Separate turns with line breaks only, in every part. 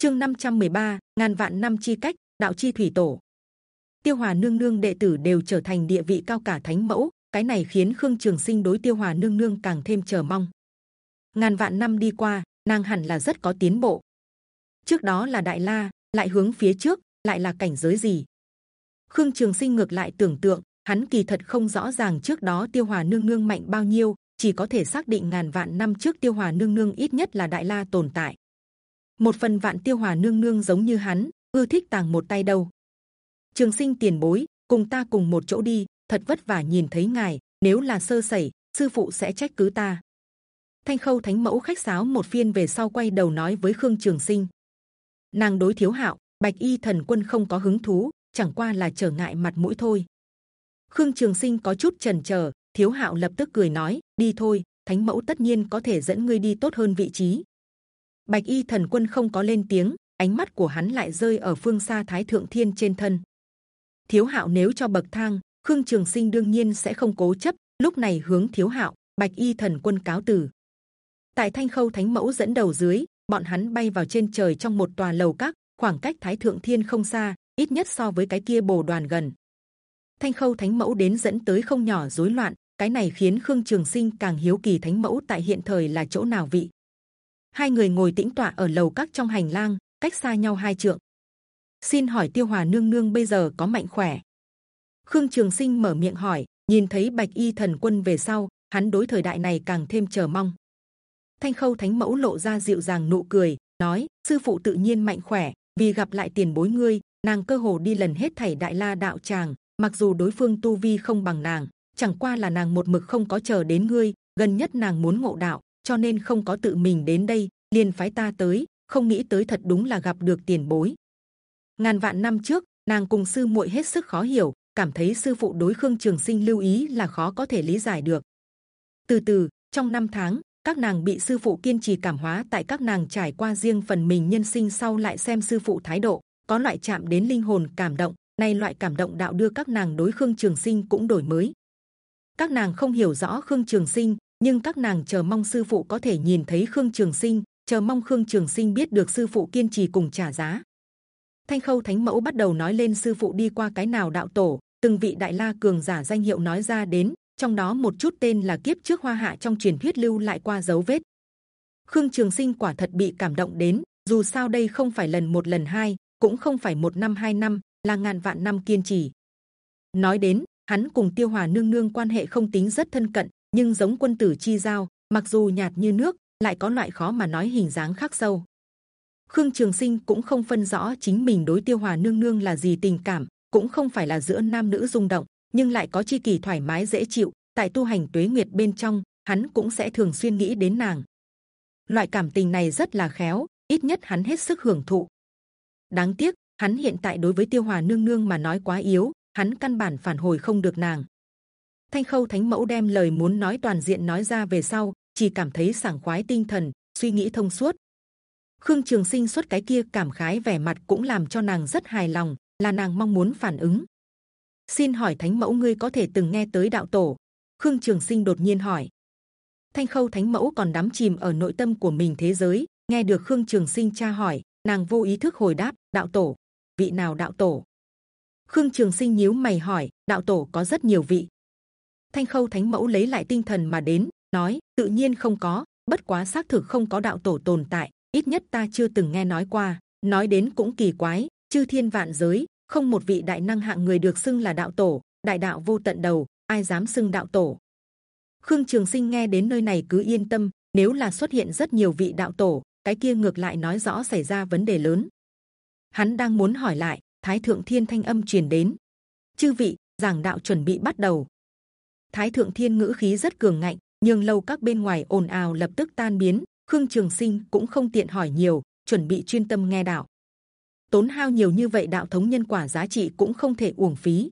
chương 513, ngàn vạn năm chi cách đạo chi thủy tổ. Tiêu hòa nương nương đệ tử đều trở thành địa vị cao cả thánh mẫu cái này khiến khương trường sinh đối tiêu hòa nương nương càng thêm chờ mong. Ngàn vạn năm đi qua nàng hẳn là rất có tiến bộ. Trước đó là đại la lại hướng phía trước lại là cảnh giới gì? Khương trường sinh ngược lại tưởng tượng hắn kỳ thật không rõ ràng trước đó tiêu hòa nương nương mạnh bao nhiêu chỉ có thể xác định ngàn vạn năm trước tiêu hòa nương nương ít nhất là đại la tồn tại một phần vạn tiêu hòa nương nương giống như hắn, ưa thích tàng một tay đâu. Trường sinh tiền bối, cùng ta cùng một chỗ đi, thật vất vả nhìn thấy ngài, nếu là sơ sẩy, sư phụ sẽ trách cứ ta. Thanh khâu thánh mẫu khách sáo một phiên về sau quay đầu nói với khương trường sinh. Nàng đối thiếu hạo, bạch y thần quân không có hứng thú, chẳng qua là trở ngại mặt mũi thôi. Khương trường sinh có chút chần chờ, thiếu hạo lập tức cười nói, đi thôi, thánh mẫu tất nhiên có thể dẫn ngươi đi tốt hơn vị trí bạch y thần quân không có lên tiếng, ánh mắt của hắn lại rơi ở phương xa thái thượng thiên trên thân. Thiếu hạo nếu cho bậc thang, khương trường sinh đương nhiên sẽ không cố chấp, lúc này hướng thiếu hạo, bạch y thần quân cáo từ. Tại thanh khâu thánh mẫu dẫn đầu dưới, bọn hắn bay vào trên trời trong một tòa lầu các, khoảng cách thái thượng thiên không xa, ít nhất so với cái kia bồ đoàn gần. Thanh khâu thánh mẫu đến dẫn tới không nhỏ rối loạn, cái này khiến khương trường sinh càng hiếu kỳ thánh mẫu tại hiện thời là chỗ nào vị hai người ngồi tĩnh tọa ở lầu các trong hành lang, cách xa nhau hai trượng. Xin hỏi tiêu hòa nương nương bây giờ có mạnh khỏe? Khương trường sinh mở miệng hỏi, nhìn thấy bạch y thần quân về sau, hắn đối thời đại này càng thêm chờ mong. Thanh khâu thánh mẫu lộ ra dịu dàng nụ cười, nói, sư phụ tự nhiên mạnh khỏe, vì gặp lại tiền bối ngươi, nàng cơ hồ đi lần hết thảy đại la đạo tràng, mặc dù đối phương tu vi không bằng nàng, chẳng qua là nàng một mực không có chờ đến ngươi, gần nhất nàng muốn ngộ đạo cho nên không có tự mình đến đây, liền phái ta tới, không nghĩ tới thật đúng là gặp được tiền bối. Ngàn vạn năm trước, nàng cùng sư muội hết sức khó hiểu, cảm thấy sư phụ đối khương trường sinh lưu ý là khó có thể lý giải được. Từ từ, trong năm tháng, các nàng bị sư phụ kiên trì cảm hóa tại các nàng trải qua riêng phần mình nhân sinh sau lại xem sư phụ thái độ, có loại chạm đến linh hồn cảm động, nay loại cảm động đạo đưa các nàng đối khương trường sinh cũng đổi mới. Các nàng không hiểu rõ khương trường sinh nhưng các nàng chờ mong sư phụ có thể nhìn thấy khương trường sinh, chờ mong khương trường sinh biết được sư phụ kiên trì cùng trả giá. Thanh khâu thánh mẫu bắt đầu nói lên sư phụ đi qua cái nào đạo tổ, từng vị đại la cường giả danh hiệu nói ra đến, trong đó một chút tên là kiếp trước hoa hạ trong truyền thuyết lưu lại qua dấu vết. Khương trường sinh quả thật bị cảm động đến, dù sao đây không phải lần một lần hai, cũng không phải một năm hai năm, là ngàn vạn năm kiên trì. Nói đến, hắn cùng tiêu hòa nương nương quan hệ không tính rất thân cận nhưng giống quân tử chi giao, mặc dù nhạt như nước, lại có loại khó mà nói hình dáng khác sâu. Khương trường sinh cũng không phân rõ chính mình đối tiêu hòa nương nương là gì tình cảm, cũng không phải là giữa nam nữ rung động, nhưng lại có chi kỳ thoải mái dễ chịu. Tại tu hành tuế nguyệt bên trong, hắn cũng sẽ thường xuyên nghĩ đến nàng. Loại cảm tình này rất là khéo, ít nhất hắn hết sức hưởng thụ. Đáng tiếc, hắn hiện tại đối với tiêu hòa nương nương mà nói quá yếu, hắn căn bản phản hồi không được nàng thanh khâu thánh mẫu đem lời muốn nói toàn diện nói ra về sau, chỉ cảm thấy sảng khoái tinh thần, suy nghĩ thông suốt. Khương trường sinh xuất cái kia cảm khái vẻ mặt cũng làm cho nàng rất hài lòng, là nàng mong muốn phản ứng. Xin hỏi thánh mẫu ngươi có thể từng nghe tới đạo tổ? Khương trường sinh đột nhiên hỏi. Thanh khâu thánh mẫu còn đắm chìm ở nội tâm của mình thế giới, nghe được khương trường sinh tra hỏi, nàng vô ý thức hồi đáp, đạo tổ, vị nào đạo tổ? Khương trường sinh nhíu mày hỏi, đạo tổ có rất nhiều vị thanh khâu thánh mẫu lấy lại tinh thần mà đến, nói, tự nhiên không có, bất quá xác thực không có đạo tổ tồn tại, ít nhất ta chưa từng nghe nói qua, nói đến cũng kỳ quái, chư thiên vạn giới, không một vị đại năng hạng người được xưng là đạo tổ, đại đạo vô tận đầu, ai dám xưng đạo tổ? Khương trường sinh nghe đến nơi này cứ yên tâm, nếu là xuất hiện rất nhiều vị đạo tổ, cái kia ngược lại nói rõ xảy ra vấn đề lớn. Hắn đang muốn hỏi lại, thái thượng thiên thanh âm truyền đến. Chư vị, giảng đạo chuẩn bị bắt đầu thái thượng thiên ngữ khí rất cường ngạnh, nhưng lâu các bên ngoài ồn ào lập tức tan biến, khương trường sinh cũng không tiện hỏi nhiều, chuẩn bị chuyên tâm nghe đạo. Tốn hao nhiều như vậy đạo thống nhân quả giá trị cũng không thể uổng phí.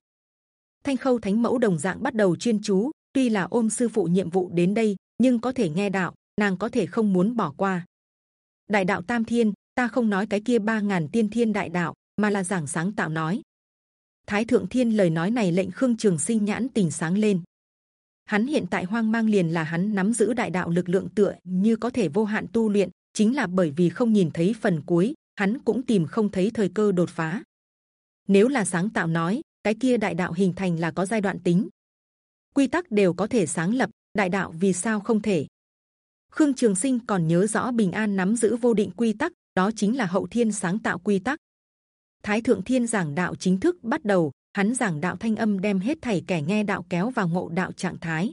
Thanh khâu thánh mẫu đồng dạng bắt đầu chuyên chú, tuy là ôm sư phụ nhiệm vụ đến đây, nhưng có thể nghe đạo, nàng có thể không muốn bỏ qua. Đại đạo tam thiên, ta không nói cái kia ba ngàn tiên thiên đại đạo, mà là giảng sáng tạo nói. Thái thượng thiên lời nói này lệnh khương trường sinh nhãn tình sáng lên hắn hiện tại hoang mang liền là hắn nắm giữ đại đạo lực lượng tựa như có thể vô hạn tu luyện chính là bởi vì không nhìn thấy phần cuối hắn cũng tìm không thấy thời cơ đột phá. Nếu là sáng tạo nói, cái kia đại đạo hình thành là có giai đoạn tính, quy tắc đều có thể sáng lập, đại đạo vì sao không thể? Khương Trường Sinh còn nhớ rõ bình an nắm giữ vô định quy tắc, đó chính là hậu thiên sáng tạo quy tắc. Thái thượng thiên giảng đạo chính thức bắt đầu, hắn giảng đạo thanh âm đem hết thảy kẻ nghe đạo kéo vào ngộ đạo trạng thái.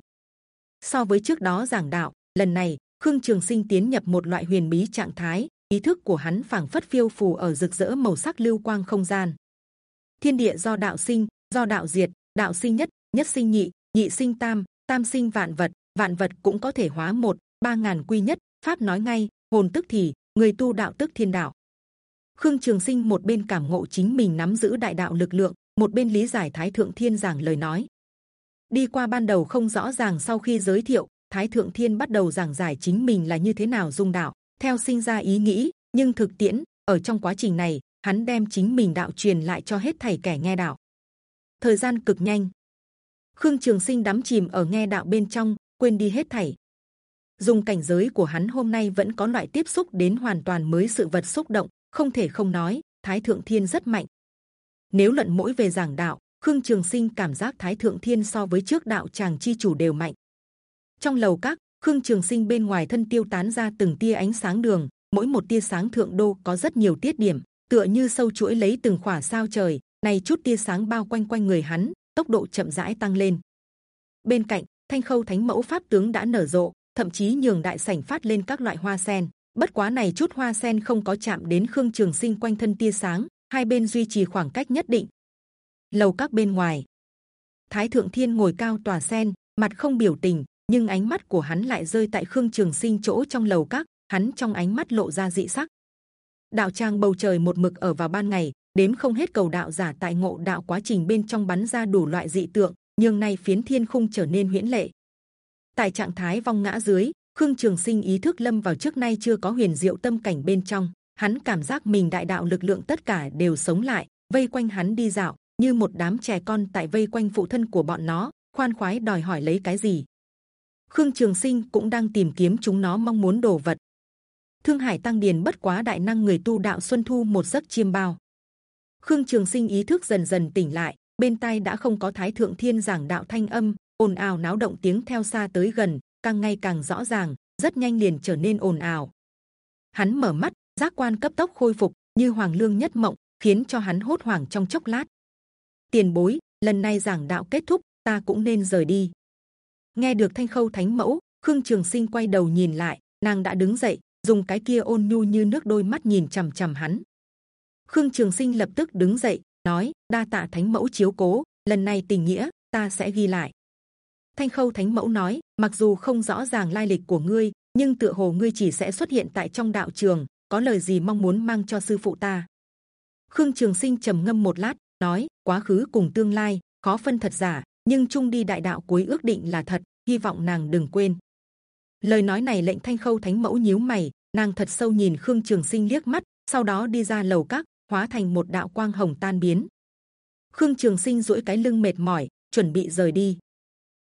So với trước đó giảng đạo, lần này Khương Trường Sinh tiến nhập một loại huyền bí trạng thái, ý thức của hắn phảng phất phiêu phù ở rực rỡ màu sắc lưu quang không gian. Thiên địa do đạo sinh, do đạo diệt, đạo sinh nhất, nhất sinh nhị, nhị sinh tam, tam sinh vạn vật, vạn vật cũng có thể hóa một, ba ngàn quy nhất. Pháp nói ngay, hồn tức thì người tu đạo tức thiên đạo. Khương Trường Sinh một bên cảm ngộ chính mình nắm giữ đại đạo lực lượng, một bên lý giải Thái Thượng Thiên giảng lời nói. Đi qua ban đầu không rõ ràng sau khi giới thiệu, Thái Thượng Thiên bắt đầu giảng giải chính mình là như thế nào dung đạo, theo sinh ra ý nghĩ, nhưng thực tiễn ở trong quá trình này, hắn đem chính mình đạo truyền lại cho hết thầy kẻ nghe đạo. Thời gian cực nhanh, Khương Trường Sinh đắm chìm ở nghe đạo bên trong, quên đi hết thảy. Dùng cảnh giới của hắn hôm nay vẫn có loại tiếp xúc đến hoàn toàn mới sự vật xúc động, không thể không nói Thái Thượng Thiên rất mạnh. Nếu luận mỗi về giảng đạo, Khương Trường Sinh cảm giác Thái Thượng Thiên so với trước đạo chàng chi chủ đều mạnh. Trong lầu các, Khương Trường Sinh bên ngoài thân tiêu tán ra từng tia ánh sáng đường, mỗi một tia sáng thượng đô có rất nhiều tiết điểm, tựa như sâu chuỗi lấy từng khỏa sao trời. Này chút tia sáng bao quanh quanh người hắn, tốc độ chậm rãi tăng lên. Bên cạnh thanh khâu thánh mẫu pháp tướng đã nở rộ, thậm chí nhường đại sảnh phát lên các loại hoa sen. Bất quá này chút hoa sen không có chạm đến khương trường sinh quanh thân tia sáng, hai bên duy trì khoảng cách nhất định. Lầu các bên ngoài, Thái thượng thiên ngồi cao tòa sen, mặt không biểu tình, nhưng ánh mắt của hắn lại rơi tại khương trường sinh chỗ trong lầu các. Hắn trong ánh mắt lộ ra dị sắc. Đạo trang bầu trời một mực ở vào ban ngày, đếm không hết cầu đạo giả tại ngộ đạo quá trình bên trong bắn ra đủ loại dị tượng, nhưng nay phiến thiên khung trở nên huyễn lệ. Tại trạng thái vong ngã dưới, Khương Trường Sinh ý thức lâm vào trước nay chưa có huyền diệu tâm cảnh bên trong, hắn cảm giác mình đại đạo lực lượng tất cả đều sống lại, vây quanh hắn đi dạo, như một đám trẻ con tại vây quanh phụ thân của bọn nó, khoan khoái đòi hỏi lấy cái gì. Khương Trường Sinh cũng đang tìm kiếm chúng nó mong muốn đồ vật. Thương Hải Tăng Điền bất quá đại năng người tu đạo xuân thu một giấc chiêm bao. Khương Trường Sinh ý thức dần dần tỉnh lại, bên tai đã không có Thái Thượng Thiên giảng đạo thanh âm, ồn ào náo động tiếng theo xa tới gần, càng ngày càng rõ ràng, rất nhanh liền trở nên ồn ào. Hắn mở mắt, giác quan cấp tốc khôi phục, như hoàng lương nhất mộng, khiến cho hắn hốt hoảng trong chốc lát. Tiền bối, lần này giảng đạo kết thúc, ta cũng nên rời đi. Nghe được thanh khâu thánh mẫu, Khương Trường Sinh quay đầu nhìn lại, nàng đã đứng dậy, dùng cái kia ôn nhu như nước đôi mắt nhìn c h ầ m c h ầ m hắn. Khương Trường Sinh lập tức đứng dậy, nói: đa tạ Thánh Mẫu chiếu cố, lần này tình nghĩa ta sẽ ghi lại. Thanh Khâu Thánh Mẫu nói: mặc dù không rõ ràng lai lịch của ngươi, nhưng tựa hồ ngươi chỉ sẽ xuất hiện tại trong đạo trường, có lời gì mong muốn mang cho sư phụ ta? Khương Trường Sinh trầm ngâm một lát, nói: quá khứ cùng tương lai khó phân thật giả, nhưng chung đi đại đạo cuối ước định là thật, hy vọng nàng đừng quên. Lời nói này lệnh Thanh Khâu Thánh Mẫu nhíu mày, nàng thật sâu nhìn Khương Trường Sinh liếc mắt, sau đó đi ra lầu các, hóa thành một đạo quang hồng tan biến. Khương Trường Sinh duỗi cái lưng mệt mỏi, chuẩn bị rời đi.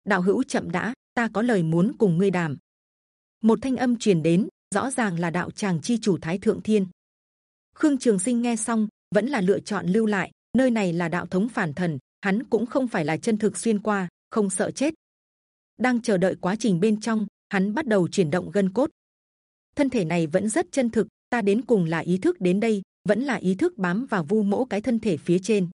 Đạo hữu chậm đã, ta có lời muốn cùng ngươi đàm. Một thanh âm truyền đến, rõ ràng là đạo tràng chi chủ Thái Thượng Thiên. Khương Trường Sinh nghe xong, vẫn là lựa chọn lưu lại. Nơi này là đạo thống phản thần, hắn cũng không phải là chân thực xuyên qua, không sợ chết. Đang chờ đợi quá trình bên trong, hắn bắt đầu chuyển động gân cốt. Thân thể này vẫn rất chân thực, ta đến cùng là ý thức đến đây, vẫn là ý thức bám vào vu mỗ cái thân thể phía trên.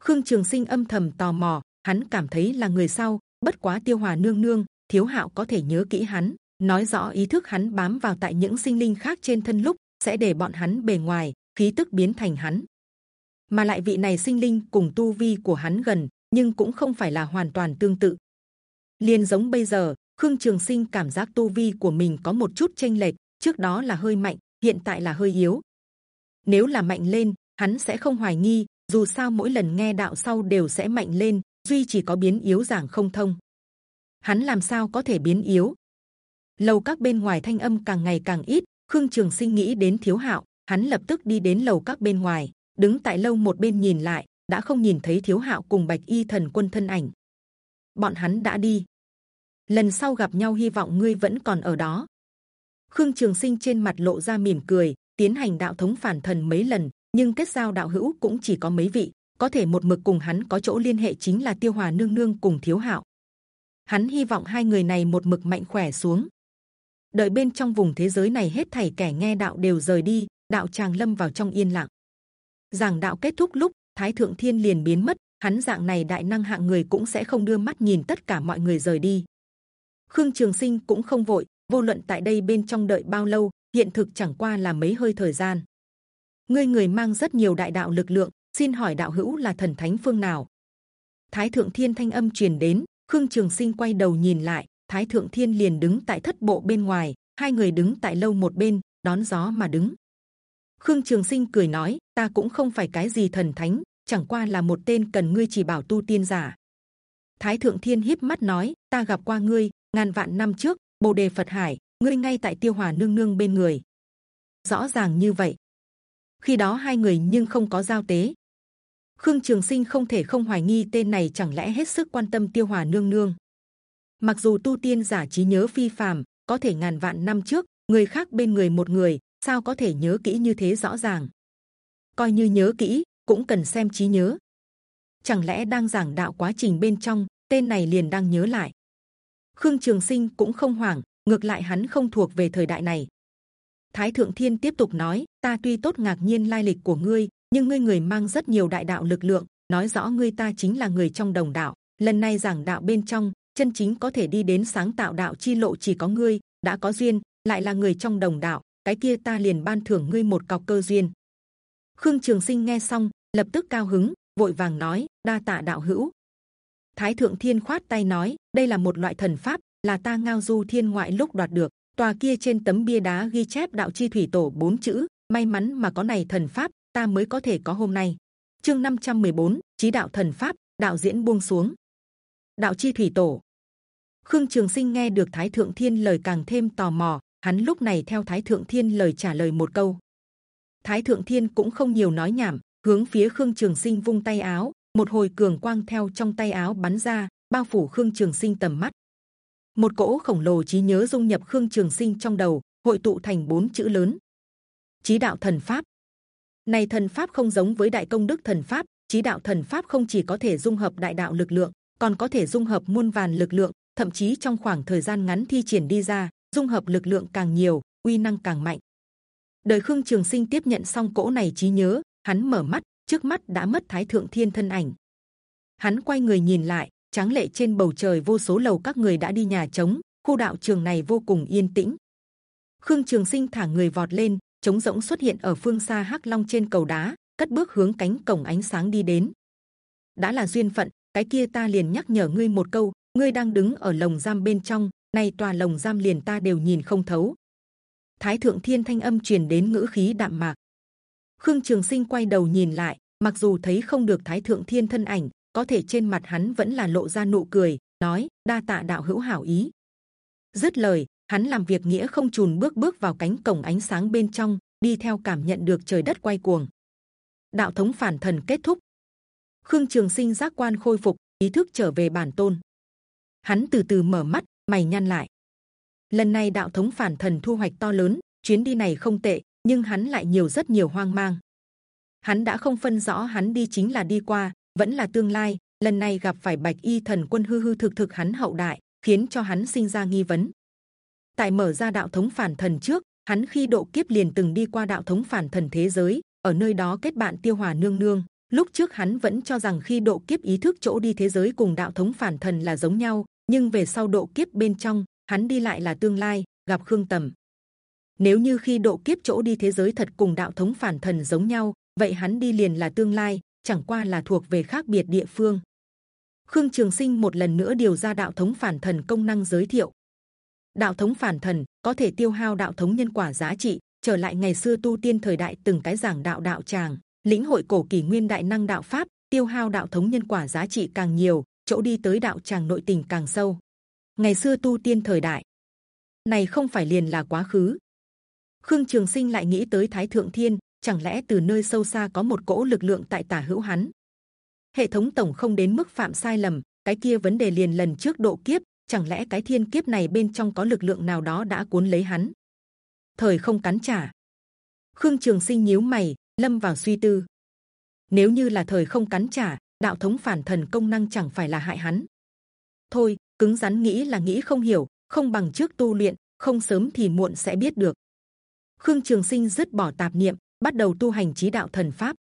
Khương Trường Sinh âm thầm tò mò, hắn cảm thấy là người sau. Bất quá Tiêu Hòa nương nương, Thiếu Hạo có thể nhớ kỹ hắn, nói rõ ý thức hắn bám vào tại những sinh linh khác trên thân lúc sẽ để bọn hắn bề ngoài khí tức biến thành hắn. Mà lại vị này sinh linh cùng tu vi của hắn gần, nhưng cũng không phải là hoàn toàn tương tự. liền giống bây giờ, Khương Trường Sinh cảm giác tu vi của mình có một chút chênh lệch, trước đó là hơi mạnh, hiện tại là hơi yếu, nếu là mạnh lên, hắn sẽ không hoài nghi. Dù sao mỗi lần nghe đạo sau đều sẽ mạnh lên, duy chỉ có biến yếu giảng không thông. Hắn làm sao có thể biến yếu? Lầu các bên ngoài thanh âm càng ngày càng ít. Khương Trường Sinh nghĩ đến Thiếu Hạo, hắn lập tức đi đến lầu các bên ngoài, đứng tại lâu một bên nhìn lại, đã không nhìn thấy Thiếu Hạo cùng Bạch Y Thần Quân thân ảnh. Bọn hắn đã đi. Lần sau gặp nhau hy vọng ngươi vẫn còn ở đó. Khương Trường Sinh trên mặt lộ ra mỉm cười, tiến hành đạo thống phản thần mấy lần, nhưng kết giao đạo hữu cũng chỉ có mấy vị, có thể một mực cùng hắn có chỗ liên hệ chính là tiêu hòa nương nương cùng thiếu hạo. Hắn hy vọng hai người này một mực mạnh khỏe xuống. Đợi bên trong vùng thế giới này hết thảy kẻ nghe đạo đều rời đi, đạo tràng lâm vào trong yên lặng. Giảng đạo kết thúc lúc Thái thượng thiên liền biến mất, hắn dạng này đại năng hạng người cũng sẽ không đưa mắt nhìn tất cả mọi người rời đi. Khương Trường Sinh cũng không vội, vô luận tại đây bên trong đợi bao lâu, hiện thực chẳng qua là mấy hơi thời gian. Ngươi người mang rất nhiều đại đạo lực lượng, xin hỏi đạo hữu là thần thánh phương nào? Thái thượng thiên thanh âm truyền đến, Khương Trường Sinh quay đầu nhìn lại, Thái thượng thiên liền đứng tại thất bộ bên ngoài, hai người đứng tại lâu một bên, đón gió mà đứng. Khương Trường Sinh cười nói, ta cũng không phải cái gì thần thánh, chẳng qua là một tên cần ngươi chỉ bảo tu tiên giả. Thái thượng thiên híp mắt nói, ta gặp qua ngươi ngàn vạn năm trước, bồ đề Phật hải, ngươi ngay tại tiêu hòa nương nương bên người. Rõ ràng như vậy. Khi đó hai người nhưng không có giao tế. Khương Trường Sinh không thể không hoài nghi tên này chẳng lẽ hết sức quan tâm tiêu hòa nương nương. Mặc dù tu tiên giả trí nhớ phi phàm, có thể ngàn vạn năm trước người khác bên người một người sao có thể nhớ kỹ như thế rõ ràng? Coi như nhớ kỹ, cũng cần xem trí nhớ. Chẳng lẽ đang giảng đạo quá trình bên trong, tên này liền đang nhớ lại? Khương Trường Sinh cũng không hoảng, ngược lại hắn không thuộc về thời đại này. Thái thượng thiên tiếp tục nói: Ta tuy tốt ngạc nhiên lai lịch của ngươi, nhưng ngươi người mang rất nhiều đại đạo lực lượng, nói rõ ngươi ta chính là người trong đồng đạo. Lần này giảng đạo bên trong, chân chính có thể đi đến sáng tạo đạo chi lộ chỉ có ngươi, đã có duyên, lại là người trong đồng đạo, cái kia ta liền ban thưởng ngươi một cọc cơ duyên. Khương Trường Sinh nghe xong lập tức cao hứng, vội vàng nói đa tạ đạo hữu. Thái thượng thiên khoát tay nói đây là một loại thần pháp, là ta ngao du thiên ngoại lúc đoạt được. Tòa kia trên tấm bia đá ghi chép đạo chi thủy tổ bốn chữ. May mắn mà có này thần pháp, ta mới có thể có hôm nay. Chương 514, trí đạo thần pháp, đạo diễn buông xuống. Đạo chi thủy tổ. Khương Trường Sinh nghe được Thái thượng thiên lời càng thêm tò mò, hắn lúc này theo thái thượng thiên lời trả lời một câu. Thái thượng thiên cũng không nhiều nói nhảm hướng phía khương trường sinh vung tay áo một hồi cường quang theo trong tay áo bắn ra bao phủ khương trường sinh tầm mắt. Một cỗ khổng lồ trí nhớ dung nhập khương trường sinh trong đầu hội tụ thành bốn chữ lớn. Trí đạo thần pháp. Này thần pháp không giống với đại công đức thần pháp trí đạo thần pháp không chỉ có thể dung hợp đại đạo lực lượng còn có thể dung hợp muôn vàn lực lượng thậm chí trong khoảng thời gian ngắn thi triển đi ra dung hợp lực lượng càng nhiều, uy năng càng mạnh. Đời Khương Trường Sinh tiếp nhận xong cỗ này trí nhớ, hắn mở mắt, trước mắt đã mất Thái Thượng Thiên thân ảnh. Hắn quay người nhìn lại, tráng lệ trên bầu trời vô số lầu các người đã đi nhà trống, khu đạo trường này vô cùng yên tĩnh. Khương Trường Sinh thả người vọt lên, trống rỗng xuất hiện ở phương xa Hắc Long trên cầu đá, cất bước hướng cánh cổng ánh sáng đi đến. đã là duyên phận, cái kia ta liền nhắc nhở ngươi một câu, ngươi đang đứng ở lồng giam bên trong, nay tòa lồng giam liền ta đều nhìn không thấu. Thái thượng thiên thanh âm truyền đến ngữ khí đạm mạc. Khương Trường Sinh quay đầu nhìn lại, mặc dù thấy không được Thái thượng thiên thân ảnh, có thể trên mặt hắn vẫn là lộ ra nụ cười, nói đa tạ đạo hữu hảo ý. Dứt lời, hắn làm việc nghĩa không chùn bước bước vào cánh cổng ánh sáng bên trong, đi theo cảm nhận được trời đất quay cuồng. Đạo thống phản thần kết thúc. Khương Trường Sinh giác quan khôi phục, ý thức trở về bản tôn. Hắn từ từ mở mắt, mày nhăn lại. Lần này đạo thống phản thần thu hoạch to lớn, chuyến đi này không tệ, nhưng hắn lại nhiều rất nhiều hoang mang. Hắn đã không phân rõ hắn đi chính là đi qua, vẫn là tương lai. Lần này gặp phải bạch y thần quân hư hư thực thực hắn hậu đại, khiến cho hắn sinh ra nghi vấn. Tại mở ra đạo thống phản thần trước, hắn khi độ kiếp liền từng đi qua đạo thống phản thần thế giới, ở nơi đó kết bạn tiêu hòa nương nương. Lúc trước hắn vẫn cho rằng khi độ kiếp ý thức chỗ đi thế giới cùng đạo thống phản thần là giống nhau, nhưng về sau độ kiếp bên trong, hắn đi lại là tương lai, gặp khương tầm. Nếu như khi độ kiếp chỗ đi thế giới thật cùng đạo thống phản thần giống nhau, vậy hắn đi liền là tương lai, chẳng qua là thuộc về khác biệt địa phương. Khương trường sinh một lần nữa điều ra đạo thống phản thần công năng giới thiệu. Đạo thống phản thần có thể tiêu hao đạo thống nhân quả giá trị, trở lại ngày xưa tu tiên thời đại từng cái giảng đạo đạo tràng, lĩnh hội cổ kỳ nguyên đại năng đạo pháp, tiêu hao đạo thống nhân quả giá trị càng nhiều chỗ đi tới đạo tràng nội tình càng sâu. Ngày xưa tu tiên thời đại này không phải liền là quá khứ. Khương Trường Sinh lại nghĩ tới Thái Thượng Thiên, chẳng lẽ từ nơi sâu xa có một cỗ lực lượng tại tả hữu hắn? Hệ thống tổng không đến mức phạm sai lầm, cái kia vấn đề liền lần trước độ kiếp, chẳng lẽ cái thiên kiếp này bên trong có lực lượng nào đó đã cuốn lấy hắn? Thời không cắn trả. khương trường sinh nhíu mày lâm vào suy tư nếu như là thời không cắn trả đạo thống phản thần công năng chẳng phải là hại hắn. Thôi, cứng rắn nghĩ là nghĩ không hiểu, không bằng trước tu luyện, không sớm thì muộn sẽ biết được. Khương trường sinh dứt bỏ tạp niệm, bắt đầu tu hành trí đạo thần pháp.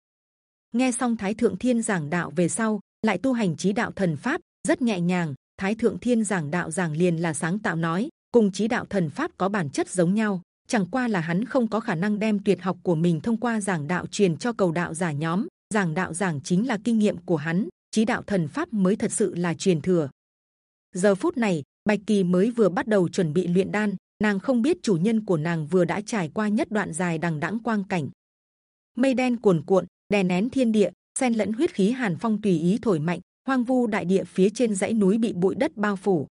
Nghe xong thái thượng thiên giảng đạo về sau, lại tu hành trí đạo thần pháp, rất nhẹ nhàng, thái thượng thiên giảng đạo giảng liền là sáng tạo nói, cùng trí đạo thần pháp có bản chất giống nhau, chẳng qua là hắn không có khả năng đem tuyệt học của mình thông qua giảng đạo truyền cho cầu đạo giả nhóm giảng đạo giảng chính là kinh nghiệm của hắn trí đạo thần pháp mới thật sự là truyền thừa. Giờ phút này, bạch kỳ mới vừa bắt đầu chuẩn bị luyện đan, nàng không biết chủ nhân của nàng vừa đã trải qua nhất đoạn dài đằng đẵng quang cảnh. Mây đen cuồn cuộn, đè nén thiên địa, xen lẫn huyết khí hàn phong tùy ý thổi mạnh, hoang vu đại địa phía trên dãy núi bị bụi đất bao phủ.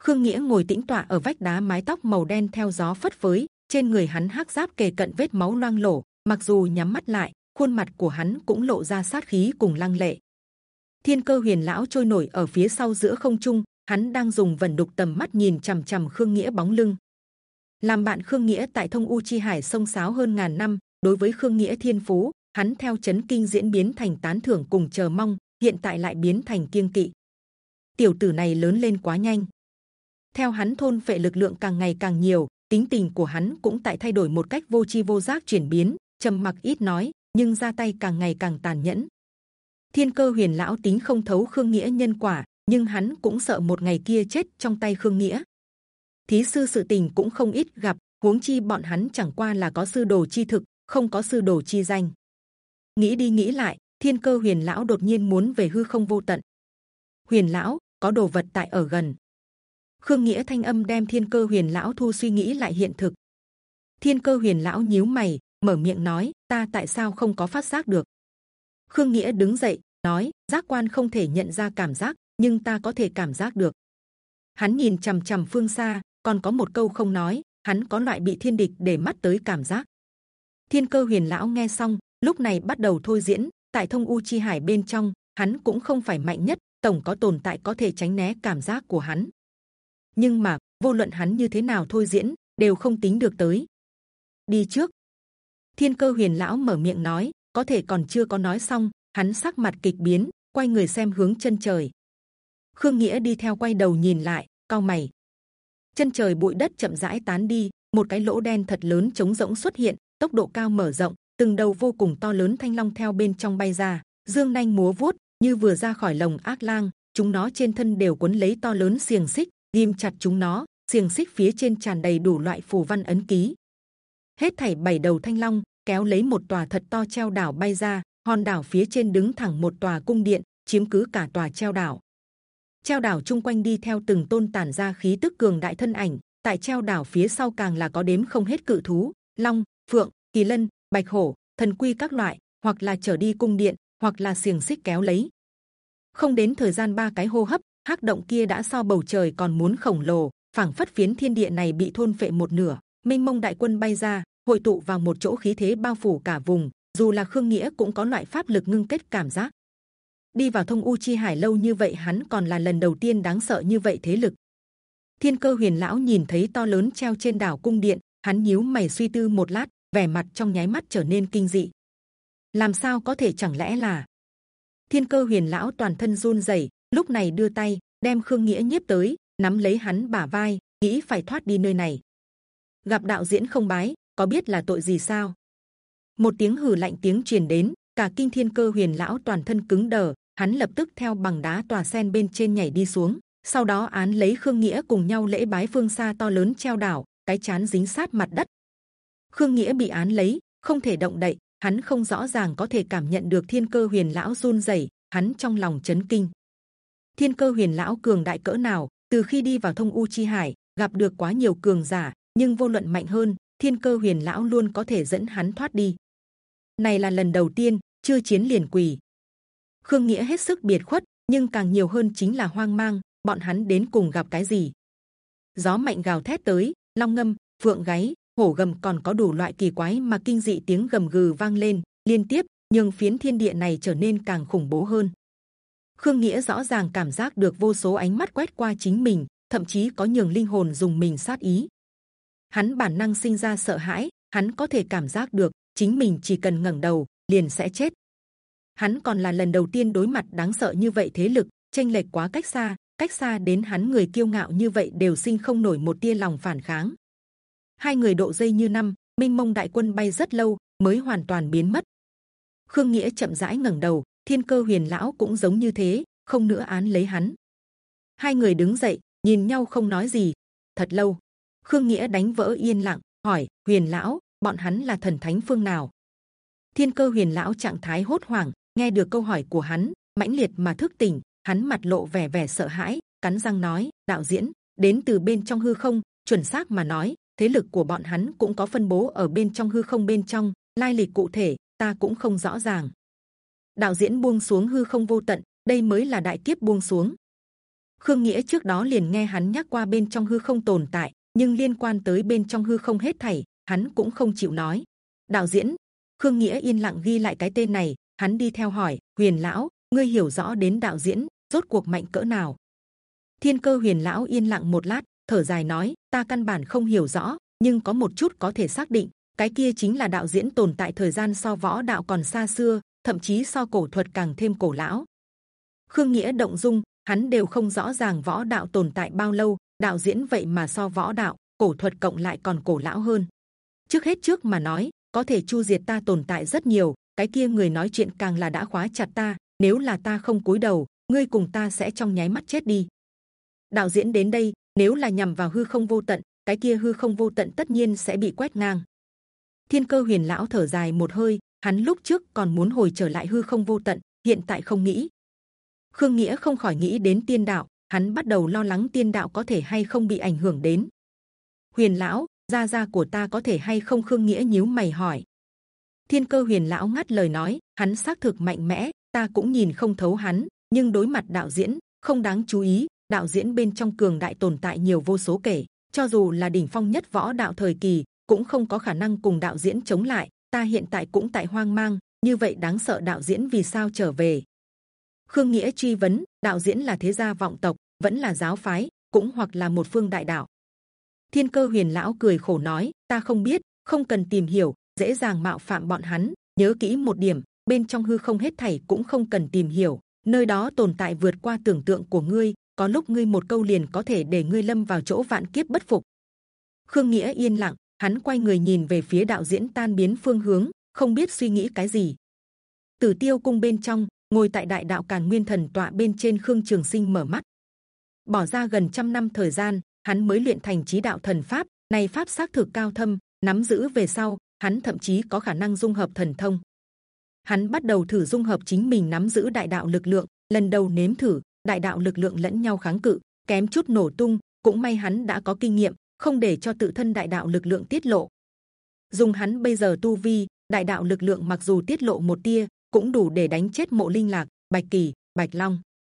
Khương nghĩa ngồi tĩnh tọa ở vách đá mái tóc màu đen theo gió phất phới, trên người hắn hắc giáp kề cận vết máu loang lổ, mặc dù nhắm mắt lại khuôn mặt của hắn cũng lộ ra sát khí cùng lăng lệ. Thiên cơ huyền lão trôi nổi ở phía sau giữa không trung, hắn đang dùng vần đục tầm mắt nhìn c h ầ m c h ầ m khương nghĩa bóng lưng. Làm bạn khương nghĩa tại thông u chi hải sông sáo hơn ngàn năm, đối với khương nghĩa thiên phú, hắn theo chấn kinh diễn biến thành tán thưởng cùng chờ mong, hiện tại lại biến thành kiêng kỵ. Tiểu tử này lớn lên quá nhanh. Theo hắn thôn phệ lực lượng càng ngày càng nhiều, tính tình của hắn cũng tại thay đổi một cách vô chi vô giác chuyển biến, trầm mặc ít nói nhưng ra tay càng ngày càng tàn nhẫn. Thiên cơ huyền lão tính không thấu khương nghĩa nhân quả, nhưng hắn cũng sợ một ngày kia chết trong tay khương nghĩa. Thí sư sự tình cũng không ít gặp, huống chi bọn hắn chẳng qua là có sư đồ chi thực, không có sư đồ chi danh. Nghĩ đi nghĩ lại, thiên cơ huyền lão đột nhiên muốn về hư không vô tận. Huyền lão, có đồ vật tại ở gần. Khương nghĩa thanh âm đem thiên cơ huyền lão thu suy nghĩ lại hiện thực. Thiên cơ huyền lão nhíu mày mở miệng nói ta tại sao không có phát giác được khương nghĩa đứng dậy nói giác quan không thể nhận ra cảm giác nhưng ta có thể cảm giác được. Hắn nhìn c h ầ m c h ầ m phương xa, còn có một câu không nói, hắn có loại bị thiên địch để mắt tới cảm giác. Thiên cơ huyền lão nghe xong, lúc này bắt đầu thôi diễn. Tại thông u chi hải bên trong, hắn cũng không phải mạnh nhất, tổng có tồn tại có thể tránh né cảm giác của hắn. Nhưng mà vô luận hắn như thế nào thôi diễn, đều không tính được tới. Đi trước. Thiên cơ huyền lão mở miệng nói, có thể còn chưa có nói xong, hắn sắc mặt kịch biến, quay người xem hướng chân trời. Khương Nghĩa đi theo quay đầu nhìn lại, cao mày. Chân trời bụi đất chậm rãi tán đi, một cái lỗ đen thật lớn trống rỗng xuất hiện, tốc độ cao mở rộng, từng đầu vô cùng to lớn thanh long theo bên trong bay ra, dương nanh múa vuốt như vừa ra khỏi lồng ác lang, chúng nó trên thân đều cuốn lấy to lớn xiềng xích, ghim chặt chúng nó, xiềng xích phía trên tràn đầy đủ loại phù văn ấn ký. Hết thảy bảy đầu thanh long kéo lấy một tòa thật to treo đảo bay ra, hòn đảo phía trên đứng thẳng một tòa cung điện, chiếm cứ cả tòa treo đảo. Treo đảo chung quanh đi theo từng tôn tản ra khí tức cường đại thân ảnh tại treo đảo phía sau càng là có đếm không hết cự thú long phượng kỳ lân bạch hổ thần quy các loại hoặc là trở đi cung điện hoặc là xiềng xích kéo lấy. Không đến thời gian ba cái hô hấp hắc động kia đã so bầu trời còn muốn khổng lồ phảng phất phiến thiên địa này bị thôn phệ một nửa minh mông đại quân bay ra, hội tụ vào một chỗ khí thế bao phủ cả vùng, dù là khương nghĩa cũng có loại pháp lực ngưng kết cảm giác. Đi vào thông u chi hải lâu như vậy hắn còn là lần đầu tiên đáng sợ như vậy thế lực. Thiên cơ huyền lão nhìn thấy to lớn treo trên đảo cung điện, hắn nhíu mày suy tư một lát, vẻ mặt trong nháy mắt trở nên kinh dị. Làm sao có thể chẳng lẽ là thiên cơ huyền lão toàn thân run rẩy, lúc này đưa tay, đem khương nghĩa nhiếp tới, nắm lấy hắn bả vai, nghĩ phải thoát đi nơi này gặp đạo diễn không bái, có biết là tội gì sao? Một tiếng hừ lạnh tiếng truyền đến, cả kinh thiên cơ huyền lão toàn thân cứng đờ, hắn lập tức theo bằng đá tòa sen bên trên nhảy đi xuống, sau đó án lấy khương nghĩa cùng nhau lễ bái phương xa to lớn treo đảo, cái chán dính sát mặt đất. Khương nghĩa bị án lấy, không thể động đậy, hắn không rõ ràng có thể cảm nhận được thiên cơ huyền lão run rẩy, hắn trong lòng chấn kinh. Thiên cơ huyền lão cường đại cỡ nào, từ khi đi vào thông u chi hải, gặp được quá nhiều cường giả nhưng vô luận mạnh hơn, thiên cơ huyền lão luôn có thể dẫn hắn thoát đi. Này là lần đầu tiên chưa chiến liền quỳ. Khương nghĩa hết sức biệt khuất, nhưng càng nhiều hơn chính là hoang mang, bọn hắn đến cùng gặp cái gì? Gió mạnh gào thét tới, long ngâm, phượng gáy, hổ gầm còn có đủ loại kỳ quái mà kinh dị tiếng gầm gừ vang lên, liên tiếp nhưng phiến thiên địa này trở nên càng khủng bố hơn. Khương nghĩa rõ ràng cảm giác được vô số ánh mắt quét qua chính mình, thậm chí có nhường linh hồn dùng mình sát ý hắn bản năng sinh ra sợ hãi hắn có thể cảm giác được chính mình chỉ cần ngẩng đầu liền sẽ chết. Hắn còn là lần đầu tiên đối mặt đáng sợ như vậy thế lực, tranh lệch quá cách xa, cách xa đến hắn người kiêu ngạo như vậy đều sinh không nổi một tia lòng phản kháng. Hai người độ dây như năm, minh mông đại quân bay rất lâu mới hoàn toàn biến mất. Khương Nghĩa chậm rãi ngẩng đầu, Thiên Cơ Huyền Lão cũng giống như thế, không nữa án lấy hắn. Hai người đứng dậy, nhìn nhau không nói gì. Thật lâu, Khương Nghĩa đánh vỡ yên lặng, hỏi Huyền Lão, bọn hắn là thần thánh phương nào? Thiên Cơ Huyền Lão trạng thái hốt hoảng, nghe được câu hỏi của hắn, mãnh liệt mà thức tỉnh, hắn mặt lộ vẻ vẻ sợ hãi, cắn răng nói: đạo diễn đến từ bên trong hư không, chuẩn xác mà nói, thế lực của bọn hắn cũng có phân bố ở bên trong hư không bên trong, lai lịch cụ thể ta cũng không rõ ràng. Đạo diễn buông xuống hư không vô tận, đây mới là đại kiếp buông xuống. Khương Nghĩa trước đó liền nghe hắn nhắc qua bên trong hư không tồn tại, nhưng liên quan tới bên trong hư không hết thảy, hắn cũng không chịu nói. Đạo diễn, Khương Nghĩa yên lặng ghi lại cái tên này, hắn đi theo hỏi Huyền Lão, ngươi hiểu rõ đến đạo diễn rốt cuộc mạnh cỡ nào? Thiên Cơ Huyền Lão yên lặng một lát, thở dài nói: Ta căn bản không hiểu rõ, nhưng có một chút có thể xác định, cái kia chính là đạo diễn tồn tại thời gian so võ đạo còn xa xưa, thậm chí so cổ thuật càng thêm cổ lão. Khương Nghĩa động dung, hắn đều không rõ ràng võ đạo tồn tại bao lâu, đạo diễn vậy mà so võ đạo, cổ thuật cộng lại còn cổ lão hơn. Trước hết trước mà nói, có thể chu diệt ta tồn tại rất nhiều, cái kia người nói chuyện càng là đã khóa chặt ta. Nếu là ta không cúi đầu, ngươi cùng ta sẽ trong nháy mắt chết đi. Đạo diễn đến đây, nếu là nhằm vào hư không vô tận, cái kia hư không vô tận tất nhiên sẽ bị quét ngang. Thiên cơ huyền lão thở dài một hơi, hắn lúc trước còn muốn hồi trở lại hư không vô tận, hiện tại không nghĩ. Khương nghĩa không khỏi nghĩ đến tiên đạo, hắn bắt đầu lo lắng tiên đạo có thể hay không bị ảnh hưởng đến. Huyền lão, gia gia của ta có thể hay không? Khương nghĩa nhíu mày hỏi. Thiên cơ huyền lão ngắt lời nói, hắn xác thực mạnh mẽ, ta cũng nhìn không thấu hắn, nhưng đối mặt đạo diễn không đáng chú ý. Đạo diễn bên trong cường đại tồn tại nhiều vô số kể, cho dù là đỉnh phong nhất võ đạo thời kỳ, cũng không có khả năng cùng đạo diễn chống lại. Ta hiện tại cũng tại hoang mang, như vậy đáng sợ đạo diễn vì sao trở về? Khương nghĩa truy vấn, đạo diễn là thế gia vọng tộc, vẫn là giáo phái, cũng hoặc là một phương đại đạo. Thiên cơ huyền lão cười khổ nói, ta không biết, không cần tìm hiểu, dễ dàng mạo phạm bọn hắn. Nhớ kỹ một điểm, bên trong hư không hết thảy cũng không cần tìm hiểu, nơi đó tồn tại vượt qua tưởng tượng của ngươi. Có lúc ngươi một câu liền có thể để ngươi lâm vào chỗ vạn kiếp bất phục. Khương nghĩa yên lặng, hắn quay người nhìn về phía đạo diễn tan biến phương hướng, không biết suy nghĩ cái gì. Tử Tiêu cung bên trong, ngồi tại đại đạo càn nguyên thần tọa bên trên khương trường sinh mở mắt, bỏ ra gần trăm năm thời gian, hắn mới luyện thành trí đạo thần pháp. Này pháp xác thực cao thâm, nắm giữ về sau, hắn thậm chí có khả năng dung hợp thần thông. Hắn bắt đầu thử dung hợp chính mình nắm giữ đại đạo lực lượng. Lần đầu nếm thử, đại đạo lực lượng lẫn nhau kháng cự, kém chút nổ tung. Cũng may hắn đã có kinh nghiệm, không để cho tự thân đại đạo lực lượng tiết lộ. Dùng hắn bây giờ tu vi, đại đạo lực lượng mặc dù tiết lộ một tia, cũng đủ để đánh chết mộ linh lạc, bạch kỳ, bạch long.